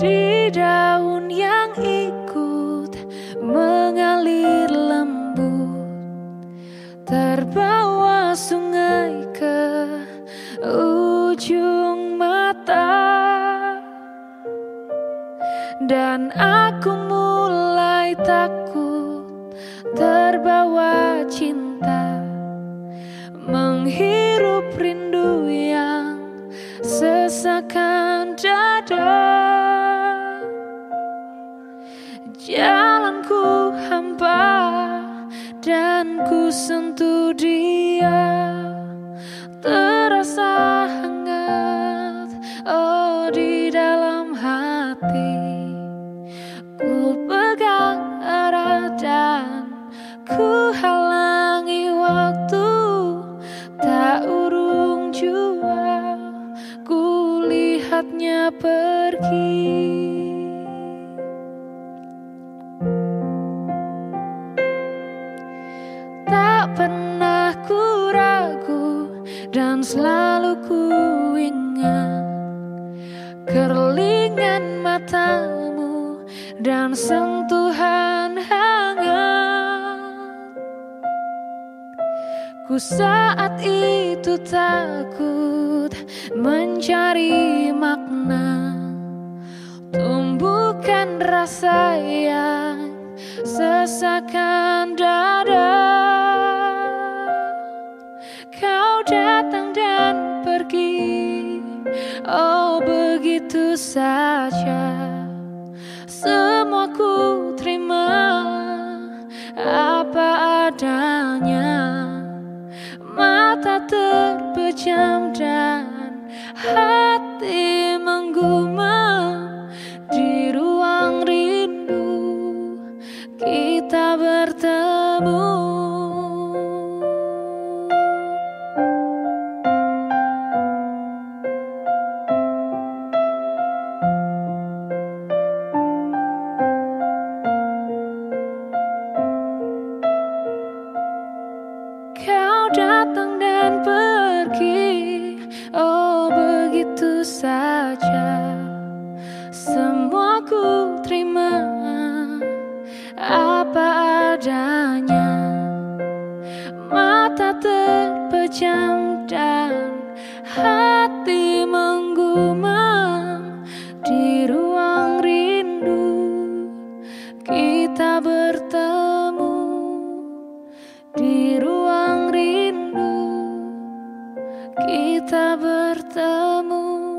di daun yang ikut mengalir lembut terbawa sungai ke ujung mata. Dan aku mulai takut terbawa cinta menghirup rindu yang sesakan dada ku sentuh dia. Terasa hangat oh di dalam hati. Ku pegang erat dan ku halangi waktu. Tak urung jua ku lihatnya pergi dan selalu ku ingat Kerlingan matamu dan sentuhan hangat Ku saat itu takut mencari makna Tumbuhkan rasa yang sesakan dada Oh begitu saja. Semua ku terima. Apa adanya. Mata terpejam dan Hati dan pergi. Oh begitu saja. Semua ku terima. Apa adanya. Mata terpejam dan Hati menggumam. Di ruang rindu Kita bertemu kita bertemu.